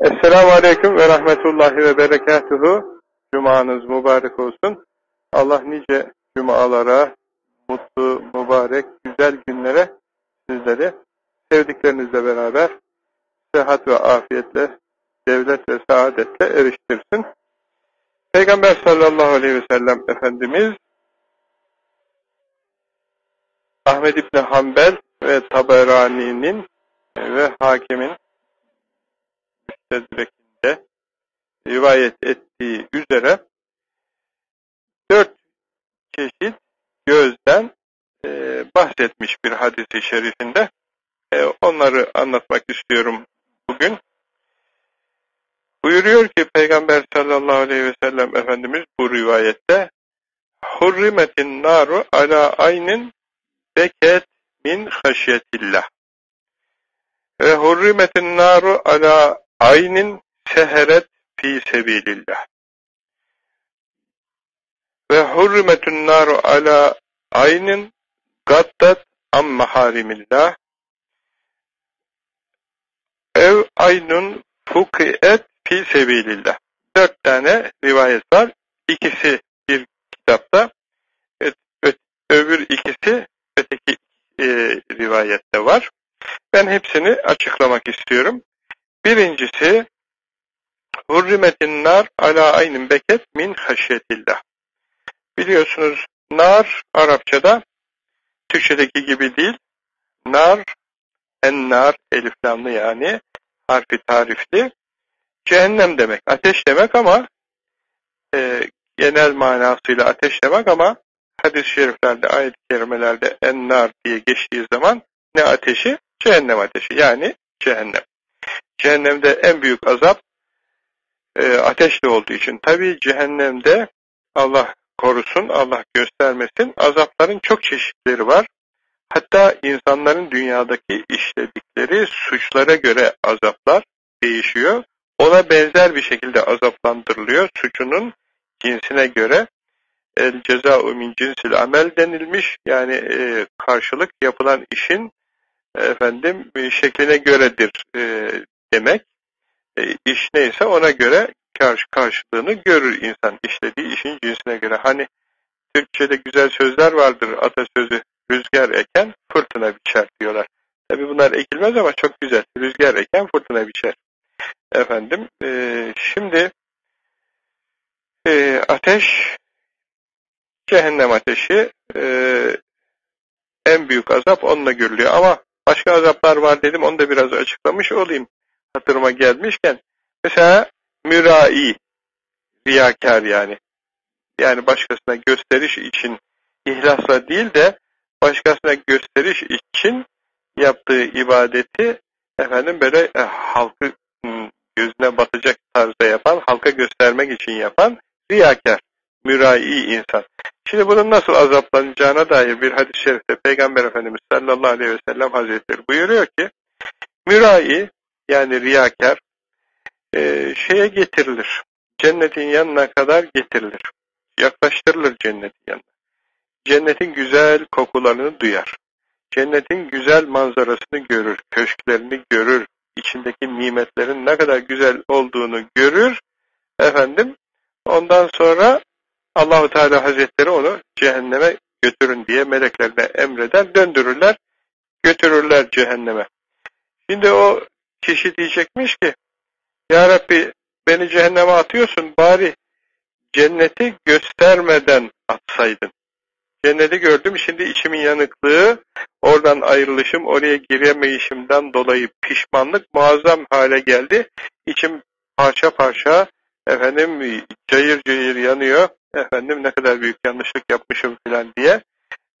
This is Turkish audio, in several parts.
Esselamu Aleyküm ve Rahmetullahi ve Berekatuhu. Cumanız mübarek olsun. Allah nice cumalara, mutlu, mübarek, güzel günlere sizleri sevdiklerinizle beraber sıhhat ve afiyetle, devlet ve saadetle eriştirsin. Peygamber sallallahu aleyhi ve sellem Efendimiz Ahmed İbni Hanbel ve Taberani'nin ve Hakim'in müstedrekinde rivayet ettiği üzere dört çeşit gözden e, bahsetmiş bir hadisi şerifinde. E, onları anlatmak istiyorum bugün. Buyuruyor ki Peygamber sallallahu aleyhi ve sellem Efendimiz bu rivayette Hurrimetin naru ala aynin beket min haşyetillah ve hurrimetin naru ala aynin seheret fi sebilillah. Ve hurrimetun naru ala aynin gaddat am maharimillah. Ev aynun fukiet fi sebilillah. Dört tane rivayet var. İkisi bir kitapta, öbür ikisi öteki e, rivayette var. Ben hepsini açıklamak istiyorum. Birincisi Hurrimetin nar ala aynin beket min haşyetillah. Biliyorsunuz nar Arapçada Türkçedeki gibi değil. Nar en nar eliflamlı yani harfi tarifli. Cehennem demek, ateş demek ama e, genel manasıyla ateş demek ama hadis-i şeriflerde, ayet-i kerimelerde en nar diye geçtiği zaman ne ateşi? Cehennem ateşi yani cehennem. Cehennemde en büyük azap e, ateşle olduğu için. Tabi cehennemde Allah korusun, Allah göstermesin azapların çok çeşitleri var. Hatta insanların dünyadaki işledikleri suçlara göre azaplar değişiyor. Ona benzer bir şekilde azaplandırılıyor. Suçunun cinsine göre el ceza'u min cinsil amel denilmiş. Yani e, karşılık yapılan işin efendim şekline göredir e, demek. E, iş neyse ona göre karşı karşılığını görür insan işlediği işin cinsine göre. Hani Türkçe'de güzel sözler vardır atasözü rüzgar eken fırtına biçer diyorlar. Tabi bunlar ekilmez ama çok güzel. Rüzgar eken fırtına biçer. Efendim e, şimdi e, ateş cehennem ateşi e, en büyük azap onunla görülüyor ama Başka azaplar var dedim, onu da biraz açıklamış olayım hatırıma gelmişken. Mesela mürai, riyakar yani. Yani başkasına gösteriş için ihlasla değil de başkasına gösteriş için yaptığı ibadeti efendim böyle e, halkı gözüne batacak tarzda yapan, halka göstermek için yapan riyakar, mürai insan. Şimdi bunun nasıl azaplanacağına dair bir hadis-i şerifte Peygamber Efendimiz sallallahu aleyhi ve sellem hazretleri buyuruyor ki mürai yani riyakar e, şeye getirilir. Cennetin yanına kadar getirilir. Yaklaştırılır cennetin yanına. Cennetin güzel kokularını duyar. Cennetin güzel manzarasını görür. Köşklerini görür. içindeki nimetlerin ne kadar güzel olduğunu görür. Efendim ondan sonra Allahu Teala Hazretleri onu cehenneme götürün diye meleklerine emreder, döndürürler, götürürler cehenneme. Şimdi o kişi diyecekmiş ki, Ya Rabbi beni cehenneme atıyorsun, bari cenneti göstermeden atsaydın. Cenneti gördüm, şimdi içimin yanıklığı, oradan ayrılışım, oraya giremeyişimden dolayı pişmanlık muazzam hale geldi. İçim parça parça, efendim cayır cayır yanıyor efendim ne kadar büyük yanlışlık yapmışım filan diye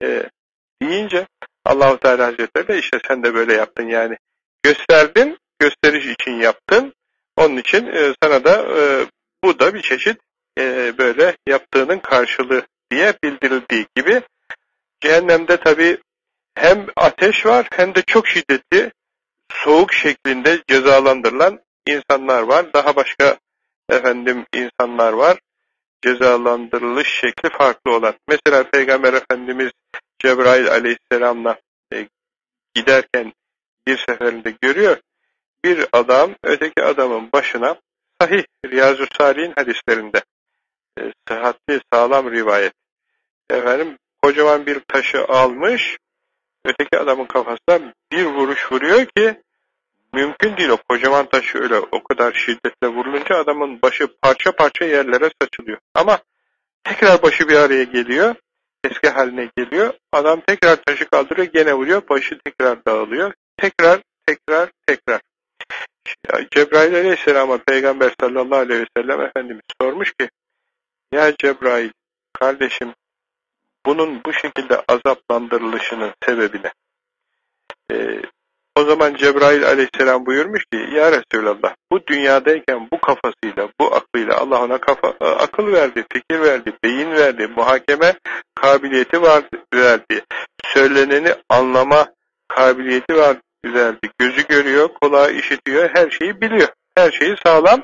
e, deyince Allahu Teala Hazretleri de işte sen de böyle yaptın yani gösterdin gösteriş için yaptın onun için e, sana da e, bu da bir çeşit e, böyle yaptığının karşılığı diye bildirildiği gibi cehennemde tabi hem ateş var hem de çok şiddetli soğuk şeklinde cezalandırılan insanlar var. Daha başka efendim insanlar var cezalandırılış şekli farklı olan. Mesela Peygamber Efendimiz Cebrail aleyhisselamla e, giderken bir seferinde görüyor. Bir adam öteki adamın başına sahih Riyazu Salih'in hadislerinde e, sıhhatli sağlam rivayet efendim kocaman bir taşı almış öteki adamın kafasına bir vuruş vuruyor ki mümkün değil o kocaman taşı öyle o kadar şiddetle vurulunca adamın başı parça parça yerlere saçılıyor. Ama tekrar başı bir araya geliyor. Eski haline geliyor. Adam tekrar taşı kaldırıyor gene vuruyor. Başı tekrar dağılıyor. Tekrar tekrar tekrar. Cebrail aleyhisselama peygamber sallallahu aleyhi ve sellem Efendimiz sormuş ki ya Cebrail kardeşim bunun bu şekilde azaplandırılışının sebebine ee, o zaman Cebrail aleyhisselam buyurmuş ki Ya Resulallah bu dünyadayken bu kafasıyla bu aklıyla Allah ona kafa, e, akıl verdi, fikir verdi, beyin verdi, muhakeme kabiliyeti var, verdi. Söyleneni anlama kabiliyeti var, verdi. Gözü görüyor, kulağı işitiyor, her şeyi biliyor. Her şeyi sağlam.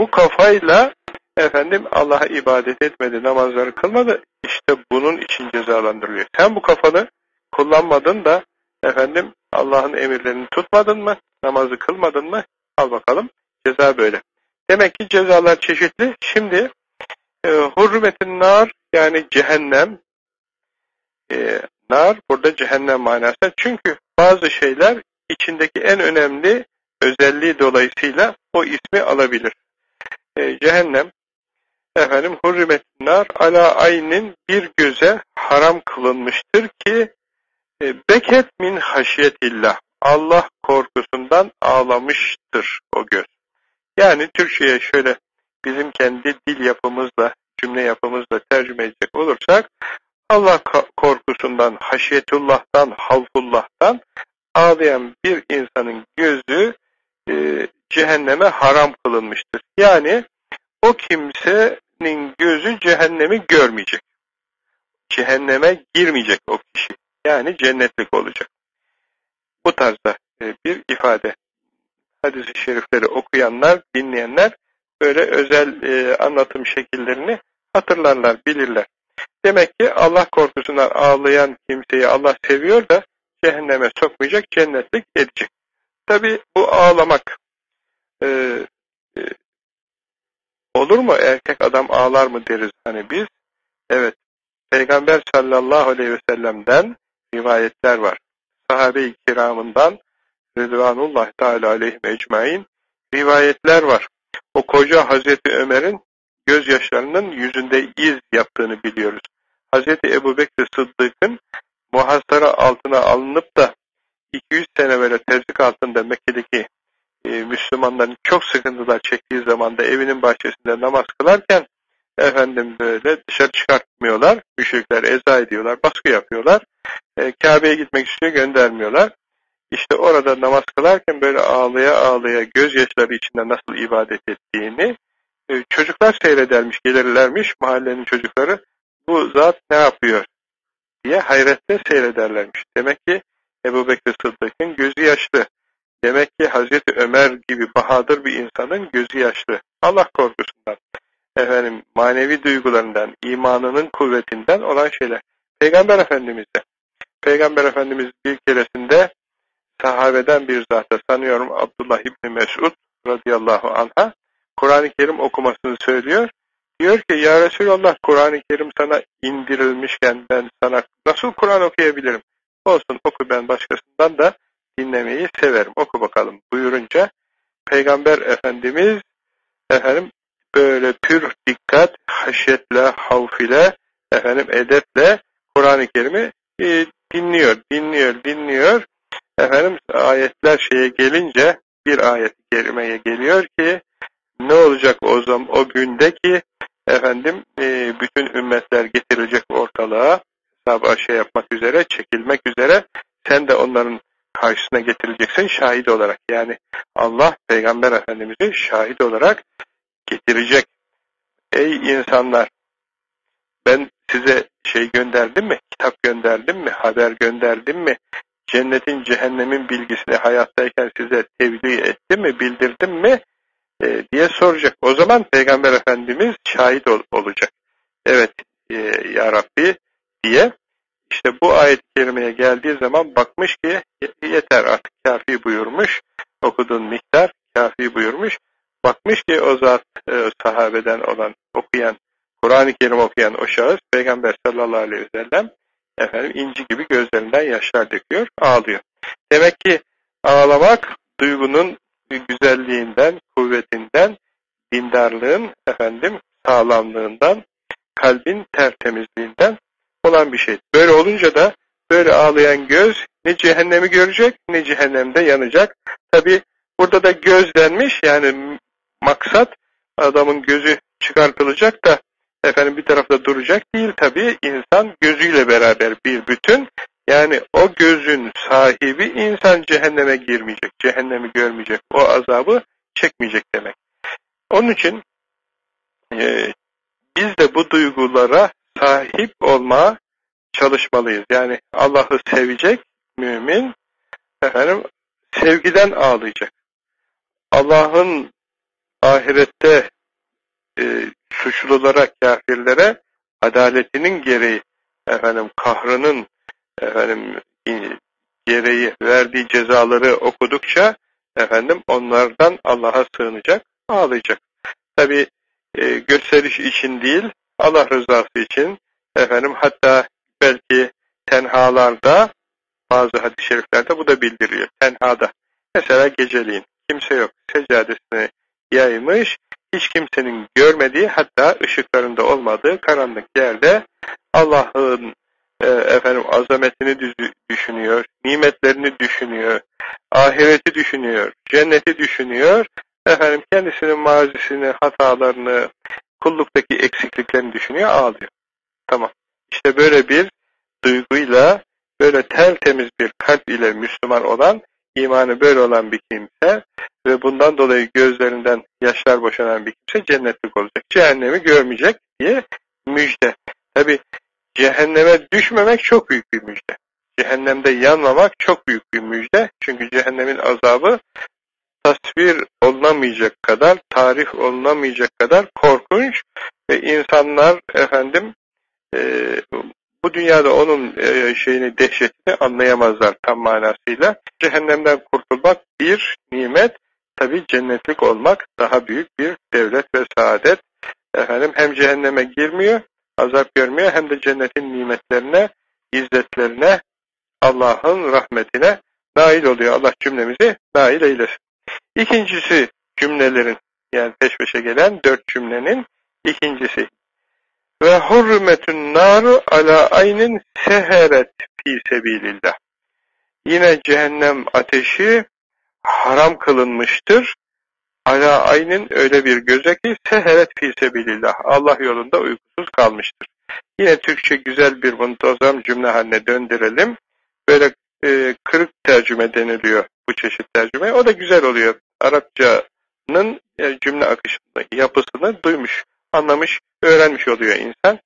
Bu kafayla efendim Allah'a ibadet etmedi, namazları kılmadı. İşte bunun için cezalandırılıyor. Sen bu kafanı kullanmadın da efendim Allah'ın emirlerini tutmadın mı? Namazı kılmadın mı? Al bakalım. Ceza böyle. Demek ki cezalar çeşitli. Şimdi e, hurmetin nar yani cehennem e, nar burada cehennem manası. Çünkü bazı şeyler içindeki en önemli özelliği dolayısıyla o ismi alabilir. E, cehennem efendim hurrimet nar ala aynin bir göze haram kılınmıştır ki e, beket min haşiyetillah. Allah korkusundan ağlamıştır o göz. Yani Türkçe'ye şöyle bizim kendi dil yapımızla, cümle yapımızla tercüme edecek olursak, Allah korkusundan, haşiyetullah'tan, havfullah'tan ağlayan bir insanın gözü e, cehenneme haram kılınmıştır. Yani o kimsenin gözü cehennemi görmeyecek. Cehenneme girmeyecek o kişi. Yani cennetlik olacak. Bu tarzda e, bir ifade. Hadis-i şerifleri okuyanlar, dinleyenler böyle özel e, anlatım şekillerini hatırlarlar, bilirler. Demek ki Allah korkusundan ağlayan kimseyi Allah seviyor da cehenneme sokmayacak, cennetlik edecek. Tabi bu ağlamak e, e, olur mu? Erkek adam ağlar mı deriz hani biz. Evet. Peygamber sallallahu aleyhi ve sellem'den rivayetler var. Sahabe-i kiramından Rıdvanullah Teala aleyhi ecmain rivayetler var. O koca Hazreti Ömer'in gözyaşlarının yüzünde iz yaptığını biliyoruz. Hazreti Ebu Bekir Sıddık'ın muhasara altına alınıp da 200 sene böyle tezlik altında Mekke'deki e, Müslümanların çok sıkıntılar çektiği zamanda evinin bahçesinde namaz kılarken efendim böyle dışarı çıkartmıyorlar. Müşrikler eza ediyorlar, baskı yapıyorlar. E, Kabe'ye gitmek istiyor, göndermiyorlar. İşte orada namaz kılarken böyle ağlaya ağlaya gözyaşları içinde nasıl ibadet ettiğini e, çocuklar seyredermiş, gelirlermiş mahallenin çocukları. Bu zat ne yapıyor diye hayretle seyrederlermiş. Demek ki Ebu Bekir Sıddık'ın gözü yaşlı. Demek ki Hazreti Ömer gibi bahadır bir insanın gözü yaşlı. Allah korkusundan efendim manevi duygularından, imanının kuvvetinden olan şeyler. Peygamber Efendimiz de. Peygamber Efendimiz bir keresinde sahabeden bir zata sanıyorum Abdullah İbni Mesud radıyallahu anh'a Kur'an-ı Kerim okumasını söylüyor. Diyor ki ya Resulallah Kur'an-ı Kerim sana indirilmişken ben sana nasıl Kur'an okuyabilirim? Olsun oku ben başkasından da dinlemeyi severim. Oku bakalım buyurunca Peygamber Efendimiz efendim böyle pür dikkat, haşyetle, havf ile, efendim edeple Kur'an-ı Kerim'i e, dinliyor, dinliyor, dinliyor. Efendim ayetler şeye gelince bir ayet kerimeye geliyor ki ne olacak o zaman o gündeki efendim e, bütün ümmetler getirilecek ortalığa hesabı şey yapmak üzere, çekilmek üzere sen de onların karşısına getirileceksin şahit olarak. Yani Allah Peygamber Efendimiz'i şahit olarak getirecek. Ey insanlar! Ben size şey gönderdim mi? Kitap gönderdim mi? Haber gönderdim mi? Cennetin, cehennemin bilgisini hayattayken size tebliğ ettim mi? Bildirdim mi? E, diye soracak. O zaman Peygamber Efendimiz şahit ol olacak. Evet e, Ya Rabbi diye işte bu ayet-i kerimeye geldiği zaman bakmış ki yeter artık kafi buyurmuş. okuduğun miktar kafi buyurmuş. Bakmış ki o zat e, sahabeden olan okuyan, Kur'an-ı Kerim okuyan o şahıs Peygamber sallallahu aleyhi ve sellem efendim inci gibi gözlerinden yaşlar döküyor, ağlıyor. Demek ki ağlamak duygunun güzelliğinden, kuvvetinden, dindarlığın efendim sağlamlığından, kalbin tertemizliğinden olan bir şey. Böyle olunca da böyle ağlayan göz ne cehennemi görecek ne cehennemde yanacak. Tabi burada da göz denmiş yani maksat adamın gözü çıkartılacak da efendim bir tarafta duracak değil tabi insan gözüyle beraber bir bütün yani o gözün sahibi insan cehenneme girmeyecek, cehennemi görmeyecek, o azabı çekmeyecek demek. Onun için e, biz de bu duygulara sahip olmaya çalışmalıyız. Yani Allah'ı sevecek mümin efendim sevgiden ağlayacak. Allah'ın ahirette e, suçlulara, kafirlere adaletinin gereği efendim kahrının efendim gereği verdiği cezaları okudukça efendim onlardan Allah'a sığınacak, ağlayacak. Tabi e, gösteriş için değil, Allah rızası için efendim hatta belki tenhalarda bazı hadis-i şeriflerde bu da bildiriyor. Tenhada. Mesela geceliğin kimse yok. Seccadesini yaymış, hiç kimsenin görmediği hatta ışıklarında olmadığı karanlık yerde Allah'ın e, efendim azametini düşünüyor, nimetlerini düşünüyor, ahireti düşünüyor, cenneti düşünüyor, efendim kendisinin mazisini, hatalarını, kulluktaki eksikliklerini düşünüyor, ağlıyor. Tamam. İşte böyle bir duyguyla, böyle tertemiz bir kalp ile Müslüman olan, imanı böyle olan bir kimse ve bundan dolayı gözlerinden yaşlar boşanan bir kimse cennetlik olacak. Cehennemi görmeyecek diye müjde. Tabi cehenneme düşmemek çok büyük bir müjde. Cehennemde yanmamak çok büyük bir müjde. Çünkü cehennemin azabı tasvir olunamayacak kadar, tarih olunamayacak kadar korkunç ve insanlar efendim e, bu dünyada onun e, şeyini, dehşetini anlayamazlar tam manasıyla. Cehennemden kurtulmak bir nimet, tabi cennetlik olmak daha büyük bir devlet ve saadet. Efendim hem cehenneme girmiyor, azap görmüyor hem de cennetin nimetlerine, izzetlerine, Allah'ın rahmetine nail oluyor. Allah cümlemizi nail eylesin. İkincisi cümlelerin yani peş peşe gelen dört cümlenin ikincisi ve hurmetün naru ala aynin seheret fi sebilillah. Yine cehennem ateşi haram kılınmıştır. Ala aynin öyle bir göze ki seheret fi sebilillah. Allah yolunda uykusuz kalmıştır. Yine Türkçe güzel bir muntazam cümle haline döndürelim. Böyle e, kırık tercüme deniliyor bu çeşit tercüme. O da güzel oluyor. Arapçanın e, cümle akışını, yapısını duymuş, anlamış, öğrenmiş oluyor insan.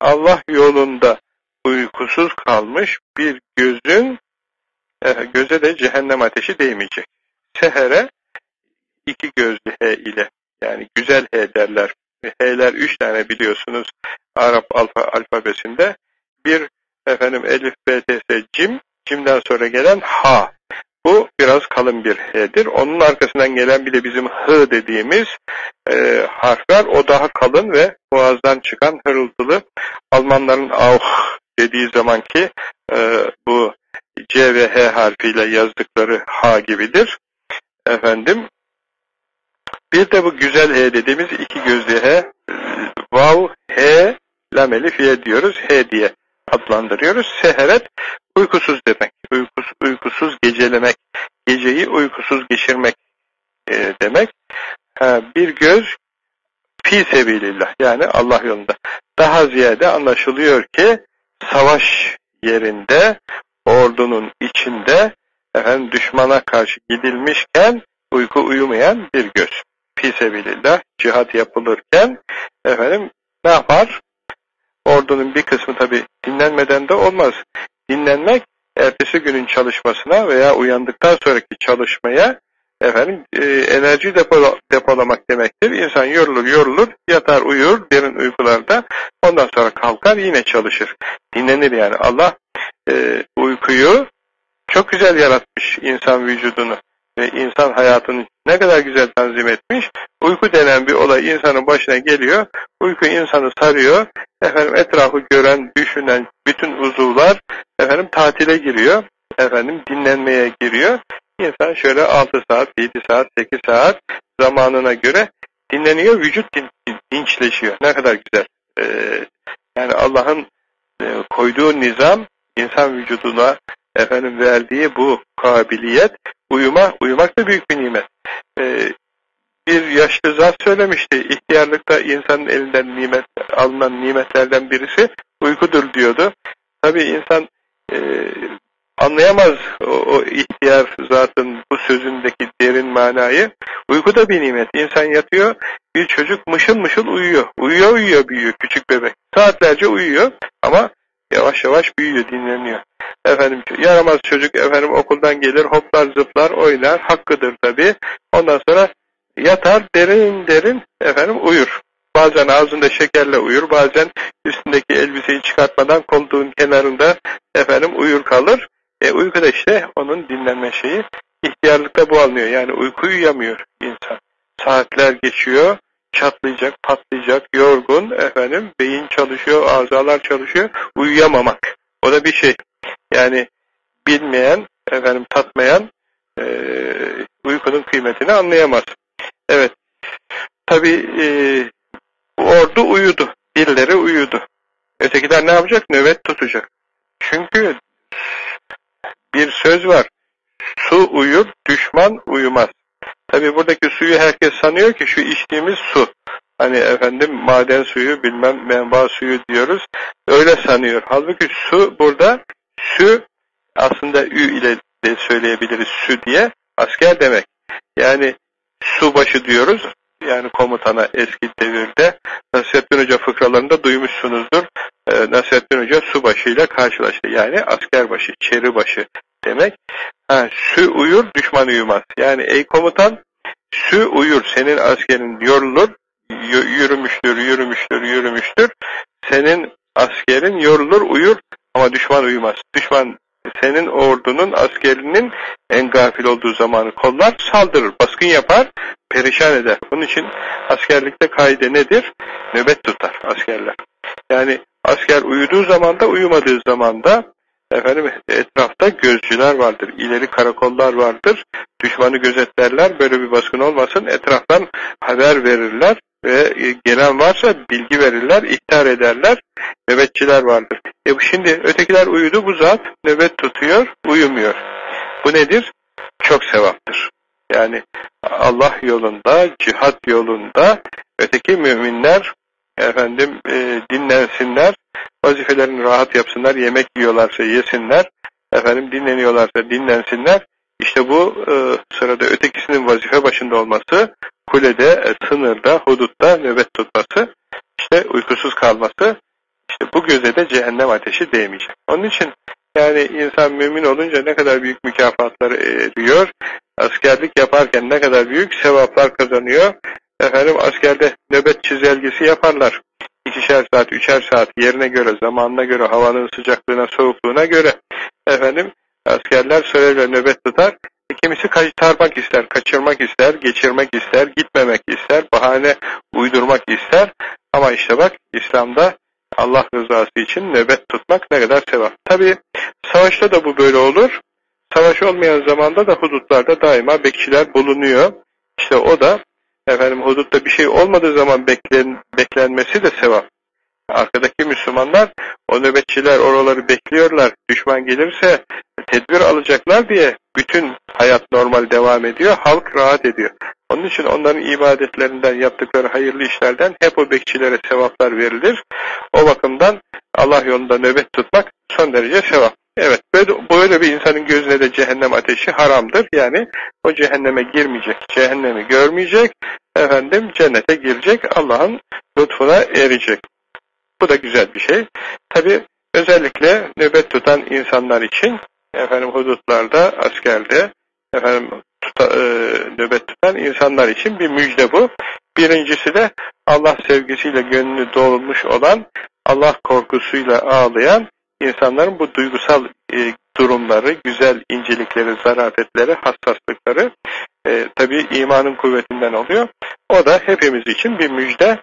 Allah yolunda uykusuz kalmış bir gözün e, göze de cehennem ateşi değmeyecek. Sehere iki gözlü H ile yani güzel H derler. H'ler üç tane biliyorsunuz Arap alfa, alfabesinde. Bir efendim elif, b, t, s, cim, cimden sonra gelen ha. Bu biraz kalın bir H'dir. Onun arkasından gelen bir de bizim H dediğimiz e, harfler o daha kalın ve boğazdan çıkan hırıltılı Almanların auch dediği zamanki e, bu C ve H harfiyle yazdıkları H gibidir. Efendim bir de bu güzel H dediğimiz iki gözlü H vav, H, lameli fiye diyoruz. H diye adlandırıyoruz. Seheret uykusuz demek. Uykus, uykusuz gecelemek. Geceyi uykusuz geçirmek e, demek. Ha, bir göz fi sebilillah yani Allah yolunda. Daha ziyade anlaşılıyor ki savaş yerinde ordunun içinde efendim düşmana karşı gidilmişken uyku uyumayan bir göz. Fi sebilillah cihat yapılırken efendim ne yapar? Ordunun bir kısmı tabi dinlenmeden de olmaz. Dinlenmek ertesi günün çalışmasına veya uyandıktan sonraki çalışmaya efendim e, enerji depola, depolamak demektir. İnsan yorulur yorulur yatar uyur derin uykularda ondan sonra kalkar yine çalışır. Dinlenir yani. Allah e, uykuyu çok güzel yaratmış insan vücudunu. Ve insan hayatını ne kadar güzel tanzim etmiş. Uyku denen bir olay insanın başına geliyor. Uyku insanı sarıyor. Efendim etrafı gören, düşünen bütün uzuvlar efendim tatile giriyor. Efendim dinlenmeye giriyor. İnsan şöyle 6 saat, 7 saat, 8 saat zamanına göre dinleniyor. Vücut din, dinçleşiyor. Ne kadar güzel. Ee, yani Allah'ın e, koyduğu nizam insan vücuduna efendim verdiği bu kabiliyet uyuma, uyumak da büyük bir nimet. Ee, bir yaşlı zat söylemişti, ihtiyarlıkta insanın elinden nimet, alınan nimetlerden birisi uykudur diyordu. Tabi insan e, anlayamaz o, o ihtiyar zatın bu sözündeki derin manayı. Uyku da bir nimet. İnsan yatıyor, bir çocuk mışıl mışıl uyuyor. Uyuyor uyuyor büyüyor küçük bebek. Saatlerce uyuyor ama yavaş yavaş büyüyor, dinleniyor. Efendim yaramaz çocuk efendim okuldan gelir, hoplar zıplar, oynar, hakkıdır tabi. Ondan sonra yatar derin derin efendim uyur. Bazen ağzında şekerle uyur, bazen üstündeki elbiseyi çıkartmadan koltuğun kenarında efendim uyur kalır. E uyku da işte onun dinlenme şeyi. İhtiyarlıkta bu alınıyor. Yani uyku uyuyamıyor insan. Saatler geçiyor, çatlayacak, patlayacak, yorgun efendim, beyin çalışıyor, azalar çalışıyor, uyuyamamak. O da bir şey. Yani bilmeyen, efendim tatmayan e, uykunun kıymetini anlayamaz. Evet. Tabi e, ordu uyudu. Birileri uyudu. Ötekiler ne yapacak? Nöbet tutacak. Çünkü bir söz var. Su uyur, düşman uyumaz. Tabi buradaki suyu herkes sanıyor ki şu içtiğimiz su. Hani efendim maden suyu bilmem menba suyu diyoruz. Öyle sanıyor. Halbuki su burada su aslında ü ile de söyleyebiliriz su diye asker demek. Yani subaşı diyoruz. Yani komutana eski devirde Nasrettin Hoca fıkralarında duymuşsunuzdur. Ee, Nasrettin Hoca subaşı ile karşılaştı. Yani askerbaşı, çeribaşı demek. Ha, sü uyur, düşman uyumaz. Yani ey komutan, sü uyur, senin askerin yorulur, yürümüştür, yürümüştür, yürümüştür. Senin askerin yorulur, uyur ama düşman uyumaz. Düşman senin ordunun askerinin en gafil olduğu zamanı kollar, saldırır, baskın yapar, perişan eder. Bunun için askerlikte kaide nedir? Nöbet tutar askerler. Yani asker uyuduğu zamanda, uyumadığı zamanda efendim etrafta gözcüler vardır, ileri karakollar vardır, düşmanı gözetlerler, böyle bir baskın olmasın, etraftan haber verirler ve e, gelen varsa bilgi verirler, ihtar ederler, nöbetçiler vardır. E şimdi ötekiler uyudu, bu zat nöbet tutuyor, uyumuyor. Bu nedir? Çok sevaptır. Yani Allah yolunda, cihat yolunda öteki müminler efendim e, dinlensinler, vazifelerini rahat yapsınlar, yemek yiyorlarsa yesinler, efendim dinleniyorlarsa dinlensinler. İşte bu e, sırada ötekisinin vazife başında olması, kulede, e, sınırda, hudutta nöbet tutması, işte uykusuz kalması, işte bu göze de cehennem ateşi değmeyecek. Onun için yani insan mümin olunca ne kadar büyük mükafatları eriyor, askerlik yaparken ne kadar büyük sevaplar kazanıyor. Efendim askerde nöbet çizelgesi yaparlar. İkişer saat, üçer saat yerine göre, zamanına göre, havanın sıcaklığına, soğukluğuna göre efendim askerler süreyle nöbet tutar. Kimisi kaytarmak ister, kaçırmak ister, geçirmek ister, gitmemek ister, bahane uydurmak ister. Ama işte bak İslam'da Allah rızası için nöbet tutmak ne kadar sevap. Tabi savaşta da bu böyle olur. Savaş olmayan zamanda da hudutlarda daima bekçiler bulunuyor. İşte o da efendim hudutta bir şey olmadığı zaman beklen, beklenmesi de sevap. Arkadaki Müslümanlar, o nöbetçiler oraları bekliyorlar. Düşman gelirse tedbir alacaklar diye bütün hayat normal devam ediyor, halk rahat ediyor. Onun için onların ibadetlerinden, yaptıkları hayırlı işlerden hep o bekçilere sevaplar verilir. O bakımdan Allah yolunda nöbet tutmak son derece sevap. Evet, böyle, böyle bir insanın gözüne de cehennem ateşi haramdır. Yani o cehenneme girmeyecek, cehennemi görmeyecek, efendim cennete girecek, Allah'ın lütfuna erecek. Bu da güzel bir şey. Tabi özellikle nöbet tutan insanlar için efendim hudutlarda, askerde efendim tuta, e, nöbet tutan insanlar için bir müjde bu. Birincisi de Allah sevgisiyle gönlü dolmuş olan, Allah korkusuyla ağlayan insanların bu duygusal e, durumları, güzel incelikleri, zarafetleri, hassaslıkları e, tabi imanın kuvvetinden oluyor. O da hepimiz için bir müjde,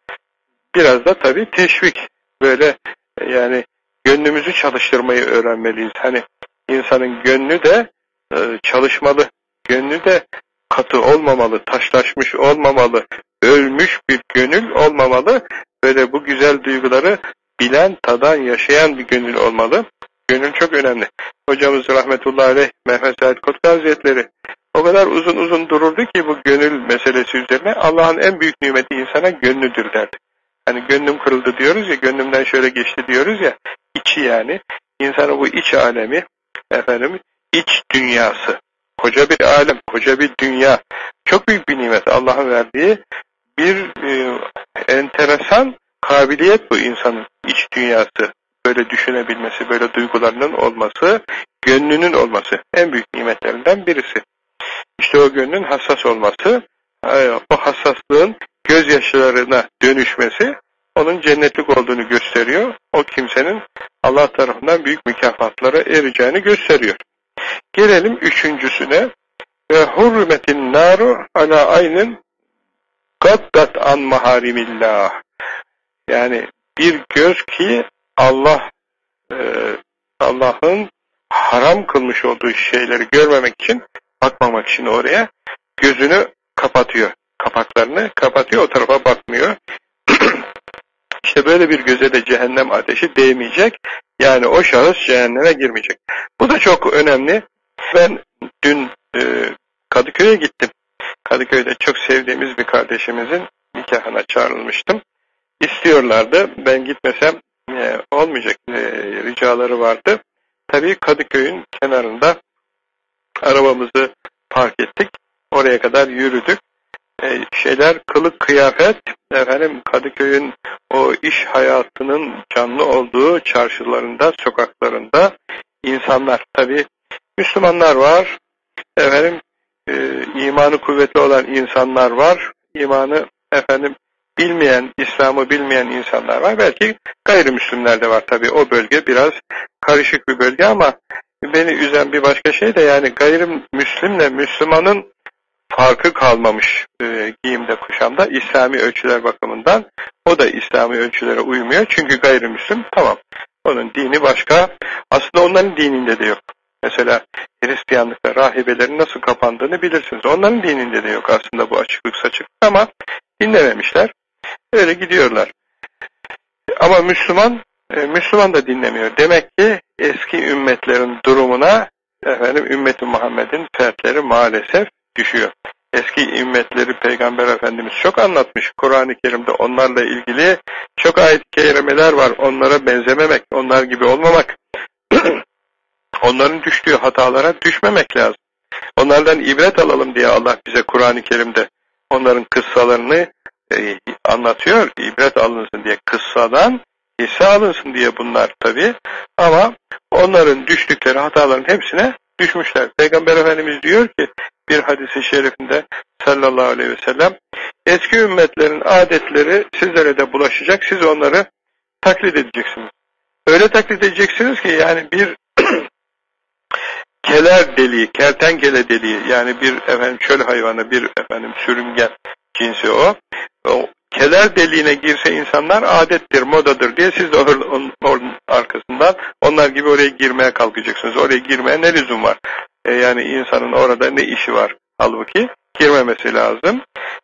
biraz da tabi teşvik. Böyle e, yani gönlümüzü çalıştırmayı öğrenmeliyiz. Hani insanın gönlü de e, çalışmalı, gönlü de katı olmamalı, taşlaşmış olmamalı, ölmüş bir gönül olmamalı. Böyle bu güzel duyguları bilen, tadan, yaşayan bir gönül olmalı. Gönül çok önemli. Hocamız rahmetullahi aleyh Mehmet Said Kutlu Hazretleri o kadar uzun uzun dururdu ki bu gönül meselesi üzerine Allah'ın en büyük nimeti insana gönlüdür derdi. Hani gönlüm kırıldı diyoruz ya, gönlümden şöyle geçti diyoruz ya, içi yani. İnsanın bu iç alemi, efendim, iç dünyası. Koca bir alem, koca bir dünya. Çok büyük bir nimet Allah'ın verdiği bir e, enteresan kabiliyet bu insanın iç dünyası. Böyle düşünebilmesi, böyle duygularının olması, gönlünün olması en büyük nimetlerinden birisi. İşte o gönlün hassas olması, e, o hassaslığın gözyaşlarına dönüşmesi onun cennetlik olduğunu gösteriyor. O kimsenin Allah tarafından büyük mükafatlara ereceğini gösteriyor. Gelelim üçüncüsüne. Ve hurmetin naru ala aynin gaddat an maharimillah. Yani bir göz ki Allah e, Allah'ın haram kılmış olduğu şeyleri görmemek için, bakmamak için oraya gözünü kapatıyor. Kapaklarını kapatıyor, o tarafa bakmıyor. İşte böyle bir göze de cehennem ateşi değmeyecek. Yani o şahıs cehenneme girmeyecek. Bu da çok önemli. Ben dün e, Kadıköy'e gittim. Kadıköy'de çok sevdiğimiz bir kardeşimizin nikahına çağrılmıştım. İstiyorlardı. Ben gitmesem e, olmayacak e, ricaları vardı. Tabii Kadıköy'ün kenarında arabamızı park ettik. Oraya kadar yürüdük. E, şeyler kılık kıyafet efendim Kadıköy'ün o iş hayatının canlı olduğu çarşılarında, sokaklarında insanlar tabi Müslümanlar var. Efendim e, imanı kuvvetli olan insanlar var. İmanı efendim bilmeyen, İslam'ı bilmeyen insanlar var. Belki gayrimüslimler de var tabi. O bölge biraz karışık bir bölge ama beni üzen bir başka şey de yani gayrimüslimle Müslümanın farkı kalmamış e, giyimde kuşamda İslami ölçüler bakımından o da İslami ölçülere uymuyor. Çünkü gayrimüslim tamam. Onun dini başka. Aslında onların dininde de yok. Mesela Hristiyanlıkta rahibelerin nasıl kapandığını bilirsiniz. Onların dininde de yok aslında bu açıklık saçık ama dinlememişler. Öyle gidiyorlar. Ama Müslüman e, Müslüman da dinlemiyor. Demek ki eski ümmetlerin durumuna efendim ümmeti Muhammed'in fertleri maalesef düşüyor. Eski ümmetleri Peygamber Efendimiz çok anlatmış. Kur'an-ı Kerim'de onlarla ilgili çok ayet-i kerimeler var. Onlara benzememek, onlar gibi olmamak. Onların düştüğü hatalara düşmemek lazım. Onlardan ibret alalım diye Allah bize Kur'an-ı Kerim'de onların kıssalarını e, anlatıyor. İbret alınsın diye kıssadan hisse alınsın diye bunlar tabi. Ama onların düştükleri hataların hepsine düşmüşler. Peygamber Efendimiz diyor ki bir hadisi şerifinde sallallahu aleyhi ve sellem eski ümmetlerin adetleri sizlere de bulaşacak. Siz onları taklit edeceksiniz. Öyle taklit edeceksiniz ki yani bir keler deliği, kertenkele deliği yani bir efendim çöl hayvanı, bir efendim sürüngen cinsi o. O keler deliğine girse insanlar adettir, modadır diye siz de onun, onun arkasından onlar gibi oraya girmeye kalkacaksınız. Oraya girmeye ne lüzum var? E yani insanın orada ne işi var? Halbuki girmemesi lazım.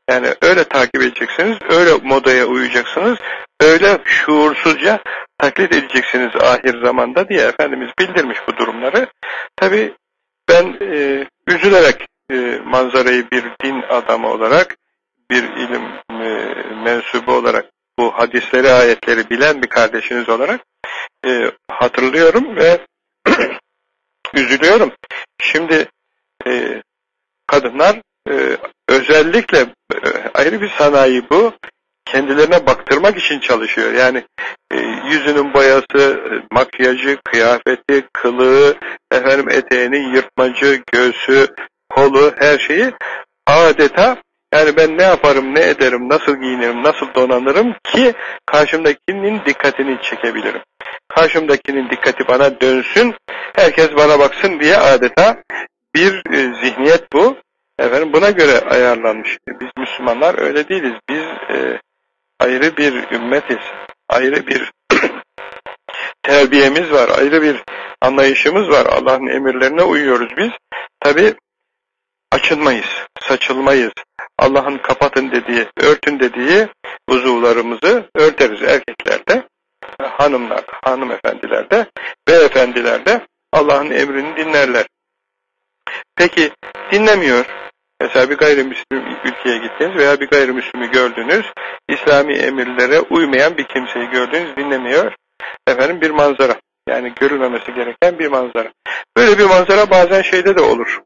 Yani öyle takip edeceksiniz, öyle modaya uyacaksınız, öyle şuursuzca taklit edeceksiniz ahir zamanda diye Efendimiz bildirmiş bu durumları. Tabi ben e, üzülerek e, manzarayı bir din adamı olarak, bir ilim mensubu olarak, bu hadisleri, ayetleri bilen bir kardeşiniz olarak e, hatırlıyorum ve üzülüyorum. Şimdi e, kadınlar e, özellikle e, ayrı bir sanayi bu. Kendilerine baktırmak için çalışıyor. Yani e, yüzünün boyası, makyajı, kıyafeti, kılığı, efendim eteğinin yırtmacı, göğsü, kolu, her şeyi adeta yani ben ne yaparım, ne ederim, nasıl giyinirim, nasıl donanırım ki karşımdakinin dikkatini çekebilirim. karşımdakinin dikkati bana dönsün, herkes bana baksın diye adeta bir e, zihniyet bu. Efendim buna göre ayarlanmış. Biz Müslümanlar öyle değiliz. Biz e, ayrı bir ümmetiz. Ayrı bir terbiyemiz var. Ayrı bir anlayışımız var. Allah'ın emirlerine uyuyoruz biz. Tabi açılmayız, saçılmayız. Allah'ın kapatın dediği, örtün dediği uzuvlarımızı örteriz erkeklerde, hanımlar, hanımefendilerde, beyefendilerde Allah'ın emrini dinlerler. Peki dinlemiyor. Mesela bir gayrimüslim ülkeye gittiniz veya bir gayrimüslimi gördünüz, İslami emirlere uymayan bir kimseyi gördünüz, dinlemiyor. Efendim bir manzara. Yani görülmemesi gereken bir manzara. Böyle bir manzara bazen şeyde de olur.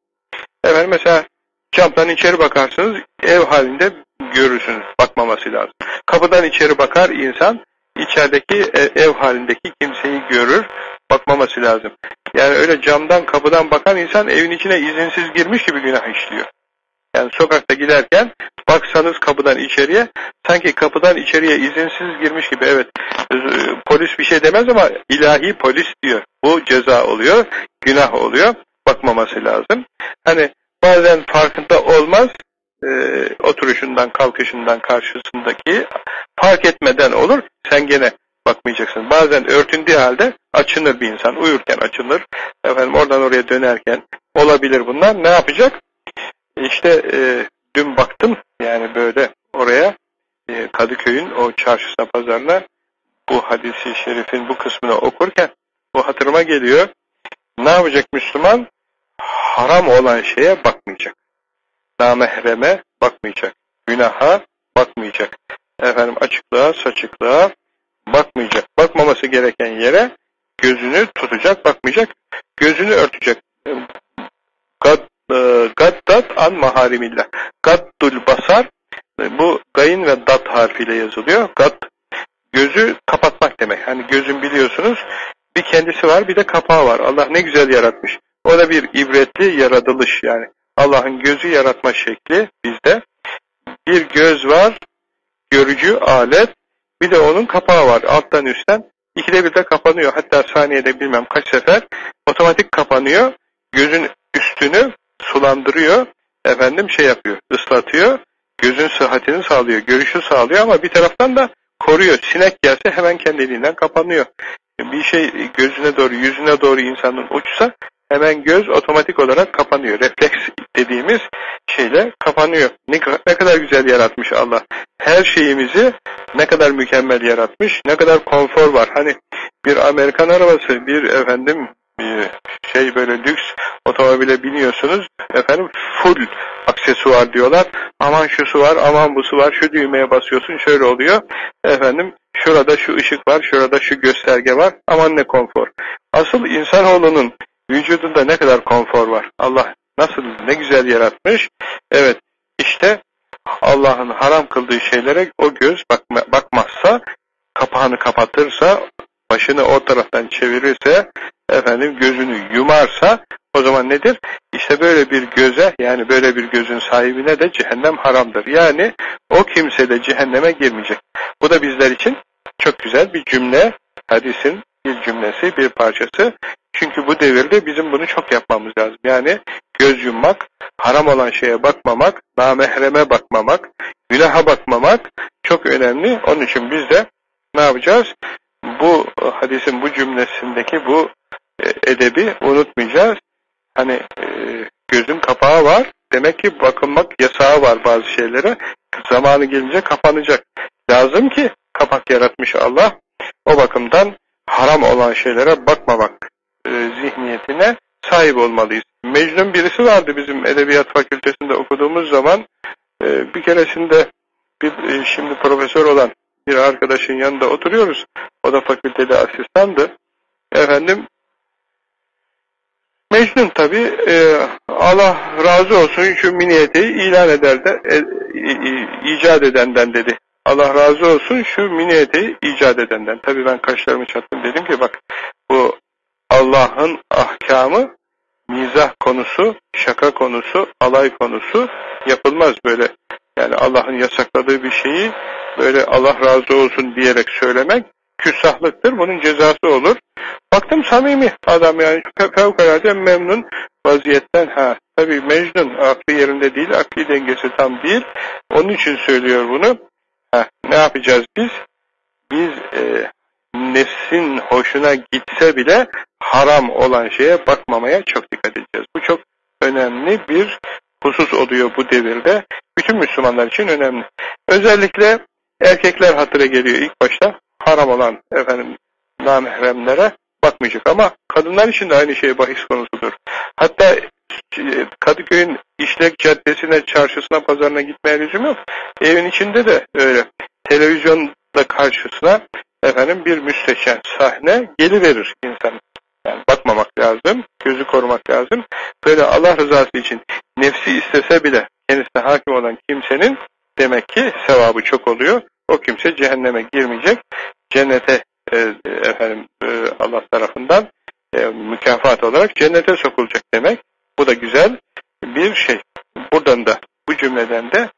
Efendim mesela camdan içeri bakarsınız, ev halinde görürsünüz. Bakmaması lazım. Kapıdan içeri bakar insan, içerideki e, ev halindeki kimseyi görür, bakmaması lazım. Yani öyle camdan kapıdan bakan insan evin içine izinsiz girmiş gibi günah işliyor. Yani sokakta giderken baksanız kapıdan içeriye sanki kapıdan içeriye izinsiz girmiş gibi evet e, polis bir şey demez ama ilahi polis diyor. Bu ceza oluyor, günah oluyor. Bakmaması lazım. Hani bazen farkında olmaz e, oturuşundan, kalkışından karşısındaki fark etmeden olur. Sen gene bakmayacaksın. Bazen örtündüğü halde açınır bir insan. Uyurken açınır. Efendim oradan oraya dönerken olabilir bunlar. Ne yapacak? İşte e, dün baktım yani böyle oraya e, Kadıköy'ün o çarşısına pazarına bu hadisi şerifin bu kısmını okurken bu hatırıma geliyor. Ne yapacak Müslüman? Haram olan şeye bakmayacak. Namehreme bakmayacak. Günaha bakmayacak. Efendim açıklığa, saçıklığa bakmayacak. Bakmaması gereken yere gözünü tutacak, bakmayacak. Gözünü örtecek. Gad, e, gaddat an maharimillah. Gaddul basar bu gayın ve dat harfiyle yazılıyor. Gad gözü kapatmak demek. Hani gözün biliyorsunuz bir kendisi var bir de kapağı var. Allah ne güzel yaratmış. O da bir ibretli yaratılış yani. Allah'ın gözü yaratma şekli bizde. Bir göz var, görücü alet, bir de onun kapağı var alttan üstten. İkide bir de kapanıyor. Hatta saniyede bilmem kaç sefer otomatik kapanıyor. Gözün üstünü sulandırıyor. Efendim şey yapıyor, ıslatıyor. Gözün sıhhatini sağlıyor, görüşü sağlıyor ama bir taraftan da koruyor. Sinek gelse hemen kendiliğinden kapanıyor. Bir şey gözüne doğru, yüzüne doğru insanın uçsa hemen göz otomatik olarak kapanıyor. Refleks dediğimiz şeyle kapanıyor. Ne, ne kadar güzel yaratmış Allah. Her şeyimizi ne kadar mükemmel yaratmış, ne kadar konfor var. Hani bir Amerikan arabası, bir efendim bir şey böyle lüks otomobile biniyorsunuz. Efendim full aksesuar diyorlar. Aman şu su var, aman bu su var, şu düğmeye basıyorsun şöyle oluyor. Efendim şurada şu ışık var, şurada şu gösterge var. Aman ne konfor. Asıl insanoğlunun vücudunda ne kadar konfor var. Allah nasıl ne güzel yaratmış. Evet işte Allah'ın haram kıldığı şeylere o göz bakma, bakmazsa, kapağını kapatırsa, başını o taraftan çevirirse, efendim gözünü yumarsa o zaman nedir? İşte böyle bir göze yani böyle bir gözün sahibine de cehennem haramdır. Yani o kimse de cehenneme girmeyecek. Bu da bizler için çok güzel bir cümle, hadisin bir cümlesi, bir parçası. Çünkü bu devirde bizim bunu çok yapmamız lazım. Yani göz yummak, haram olan şeye bakmamak, namehreme bakmamak, günaha bakmamak çok önemli. Onun için biz de ne yapacağız? Bu hadisin bu cümlesindeki bu e, edebi unutmayacağız. Hani e, gözün kapağı var. Demek ki bakınmak yasağı var bazı şeylere. Zamanı gelince kapanacak. Lazım ki kapak yaratmış Allah. O bakımdan haram olan şeylere bakmamak e, zihniyetine sahip olmalıyız. Mecnun birisi vardı bizim Edebiyat Fakültesinde okuduğumuz zaman. E, bir keresinde bir e, şimdi profesör olan bir arkadaşın yanında oturuyoruz. O da fakültede asistandı. Efendim Mecnun tabi Allah razı olsun şu miniyeti ilan eder de icat edenden dedi. Allah razı olsun şu miniyeti icat edenden. Tabi ben kaşlarımı çattım dedim ki bak Allah'ın ahkamı mizah konusu, şaka konusu, alay konusu yapılmaz böyle. Yani Allah'ın yasakladığı bir şeyi böyle Allah razı olsun diyerek söylemek küstahlıktır. Bunun cezası olur. Baktım samimi adam yani fevkalade memnun vaziyetten. Ha tabi Mecnun aklı yerinde değil, akli dengesi tam değil. Onun için söylüyor bunu. Ha, ne yapacağız biz? Biz e, nefsin hoşuna gitse bile haram olan şeye bakmamaya çok dikkat edeceğiz. Bu çok önemli bir husus oluyor bu devirde. Bütün Müslümanlar için önemli. Özellikle erkekler hatıra geliyor ilk başta. Haram olan efendim namahremlere bakmayacak ama kadınlar için de aynı şey bahis konusudur. Hatta e, Kadıköy'ün işlek caddesine, çarşısına, pazarına gitmeye lüzum yok. Evin içinde de öyle. Televizyonda karşısına efendim bir müsteşen sahne geliverir insan. Yani bakmamak lazım, gözü korumak lazım. Böyle Allah rızası için nefsi istese bile kendisine hakim olan kimsenin demek ki sevabı çok oluyor. O kimse cehenneme girmeyecek. Cennete e, efendim e, Allah tarafından e, mükafat olarak cennete sokulacak demek. Bu da güzel bir şey. Buradan da bu cümleden de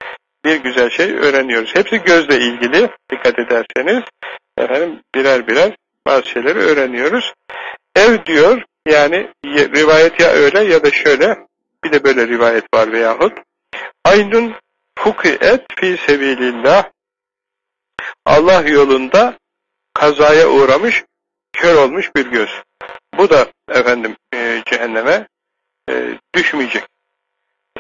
bir güzel şey öğreniyoruz. Hepsi gözle ilgili dikkat ederseniz efendim birer birer bazı şeyleri öğreniyoruz. Ev diyor yani rivayet ya öyle ya da şöyle bir de böyle rivayet var veyahut aynun fukiet fi sebilillah Allah yolunda kazaya uğramış kör olmuş bir göz. Bu da efendim e, cehenneme e, düşmeyecek.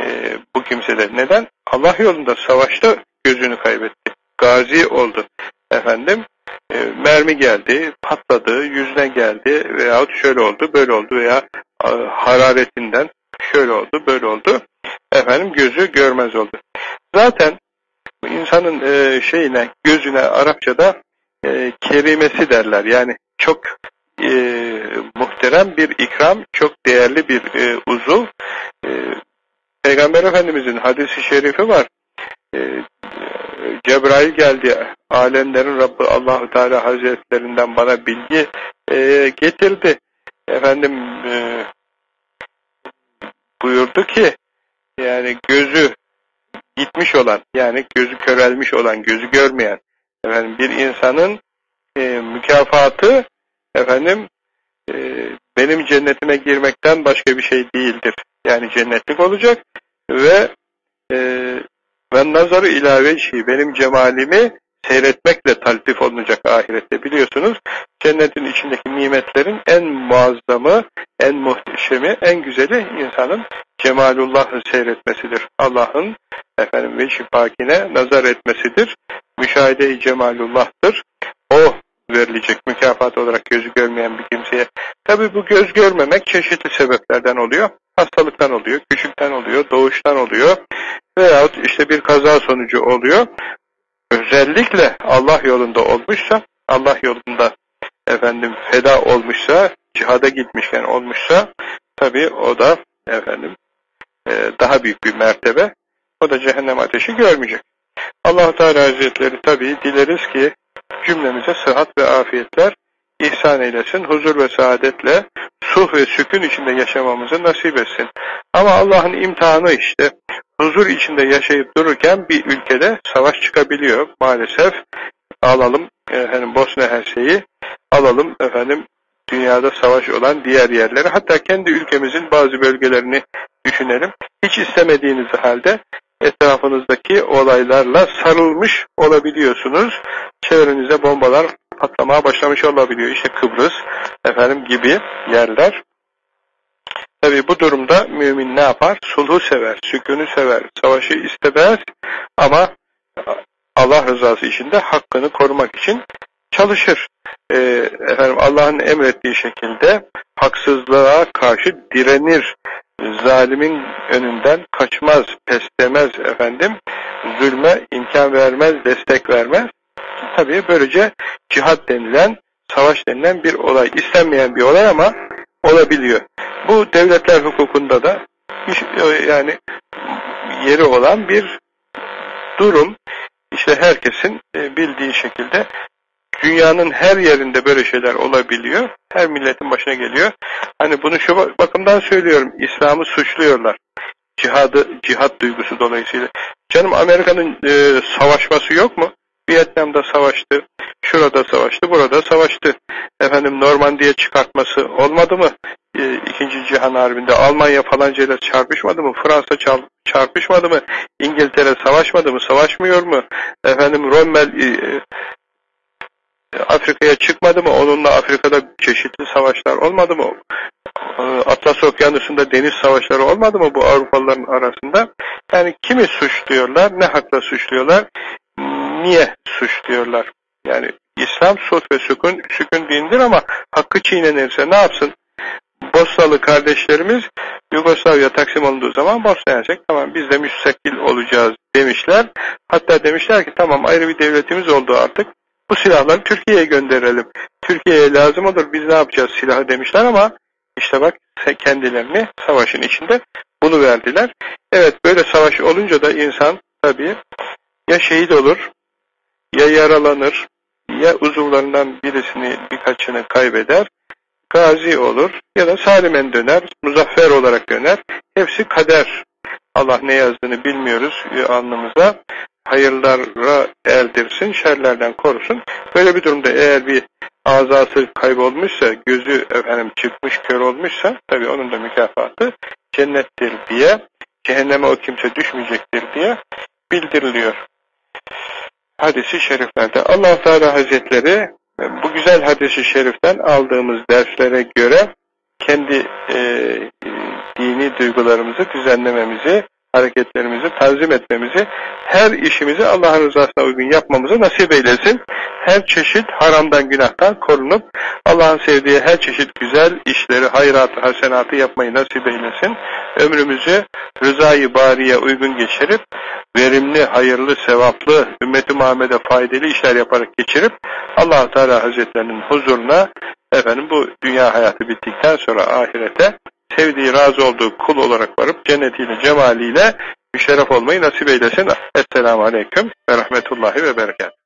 E, bu kimseler. Neden? Allah yolunda savaşta gözünü kaybetti. Gazi oldu. Efendim e, mermi geldi, patladı, yüzüne geldi veyahut şöyle oldu, böyle oldu veya e, hararetinden şöyle oldu, böyle oldu. Efendim gözü görmez oldu. Zaten insanın e, şeyine, gözüne Arapçada e, kerimesi derler. Yani çok e, muhterem bir ikram, çok değerli bir e, uzuv. E, Peygamber Efendimizin hadisi şerifi var. E, Cebrail geldi, alemlerin Rabbi Allahu Teala Hazretlerinden bana bilgi e, getirdi. Efendim e, buyurdu ki yani gözü gitmiş olan yani gözü körelmiş olan, gözü görmeyen efendim bir insanın e, mükafatı efendim e, benim cennetime girmekten başka bir şey değildir. Yani cennetlik olacak ve e, ve nazarı ilave şey benim cemalimi seyretmekle taltif olunacak ahirette biliyorsunuz. Cennetin içindeki nimetlerin en muazzamı, en muhteşemi, en güzeli insanın cemalullah'ı seyretmesidir. Allah'ın efendim ve pakine nazar etmesidir. Müşahede-i cemalullah'tır. Verilecek mükafat olarak gözü görmeyen bir kimseye. Tabi bu göz görmemek çeşitli sebeplerden oluyor. Hastalıktan oluyor, küçükten oluyor, doğuştan oluyor veyahut işte bir kaza sonucu oluyor. Özellikle Allah yolunda olmuşsa, Allah yolunda efendim feda olmuşsa, cihada gitmişken olmuşsa tabi o da efendim e, daha büyük bir mertebe. O da cehennem ateşi görmeyecek. allah Teala Hazretleri tabi dileriz ki cümlemize sıhhat ve afiyetler ihsan eylesin. Huzur ve saadetle suh ve sükun içinde yaşamamızı nasip etsin. Ama Allah'ın imtihanı işte huzur içinde yaşayıp dururken bir ülkede savaş çıkabiliyor maalesef. Alalım efendim Bosna Hersek'i, alalım efendim dünyada savaş olan diğer yerleri, hatta kendi ülkemizin bazı bölgelerini düşünelim. Hiç istemediğiniz halde etrafınızdaki olaylarla sarılmış olabiliyorsunuz. Çevrenize bombalar patlamaya başlamış olabiliyor. İşte Kıbrıs efendim gibi yerler. Tabi bu durumda mümin ne yapar? Sulhu sever, sükûnü sever, savaşı istemez ama Allah rızası için de hakkını korumak için çalışır. Ee, efendim Allah'ın emrettiği şekilde haksızlığa karşı direnir. Zalimin önünden kaçmaz, pes demez efendim. Zulme imkan vermez, destek vermez. Tabii böylece cihat denilen, savaş denilen bir olay. istenmeyen bir olay ama olabiliyor. Bu devletler hukukunda da yani yeri olan bir durum. İşte herkesin e, bildiği şekilde dünyanın her yerinde böyle şeyler olabiliyor. Her milletin başına geliyor. Hani bunu şu bakımdan söylüyorum. İslam'ı suçluyorlar. Cihadı, cihat duygusu dolayısıyla. Canım Amerika'nın e, savaşması yok mu? Vietnam'da savaştı. şurada savaştı, burada savaştı. Efendim Normandiya çıkartması olmadı mı? E, İkinci Cihan Harbi'nde Almanya falancayla çarpışmadı mı? Fransa çar- çarpışmadı mı? İngiltere savaşmadı mı? Savaşmıyor mu? Efendim Rommel e, Afrika'ya çıkmadı mı? Onunla Afrika'da çeşitli savaşlar olmadı mı? Ee, Atlas Okyanusu'nda deniz savaşları olmadı mı bu Avrupalıların arasında? Yani kimi suçluyorlar, ne hakla suçluyorlar, niye suçluyorlar? Yani İslam sulh ve sükun, sükun dindir ama hakkı çiğnenirse ne yapsın? Bosnalı kardeşlerimiz Yugoslavya taksim olduğu zaman Bosna Hersek tamam biz de müstakil olacağız demişler. Hatta demişler ki tamam ayrı bir devletimiz oldu artık. Bu silahları Türkiye'ye gönderelim. Türkiye'ye lazım olur biz ne yapacağız silahı demişler ama işte bak kendilerini savaşın içinde bunu verdiler. Evet böyle savaş olunca da insan tabii ya şehit olur ya yaralanır ya uzuvlarından birisini birkaçını kaybeder gazi olur ya da salimen döner, muzaffer olarak döner. Hepsi kader. Allah ne yazdığını bilmiyoruz alnımıza. Hayırlara erdirsin, şerlerden korusun. Böyle bir durumda eğer bir azası kaybolmuşsa, gözü efendim çıkmış kör olmuşsa tabii onun da mükafatı cennettir diye, cehenneme o kimse düşmeyecektir diye bildiriliyor. Hadisi şeriflerde Allah Teala Hazretleri bu güzel hadisi şeriften aldığımız derslere göre kendi e, dini duygularımızı düzenlememizi, hareketlerimizi tanzim etmemizi, her işimizi Allah'ın rızasına uygun yapmamızı nasip eylesin. Her çeşit haramdan, günahtan korunup Allah'ın sevdiği her çeşit güzel işleri, hayratı, hasenatı yapmayı nasip eylesin. Ömrümüzü rızayı bariye uygun geçirip verimli, hayırlı, sevaplı, ümmeti Muhammed'e faydalı işler yaparak geçirip allah Teala Hazretlerinin huzuruna efendim bu dünya hayatı bittikten sonra ahirete sevdiği, razı olduğu kul olarak varıp cennetiyle, cemaliyle müşerref olmayı nasip eylesin. Esselamu Aleyküm ve Rahmetullahi ve Berekat.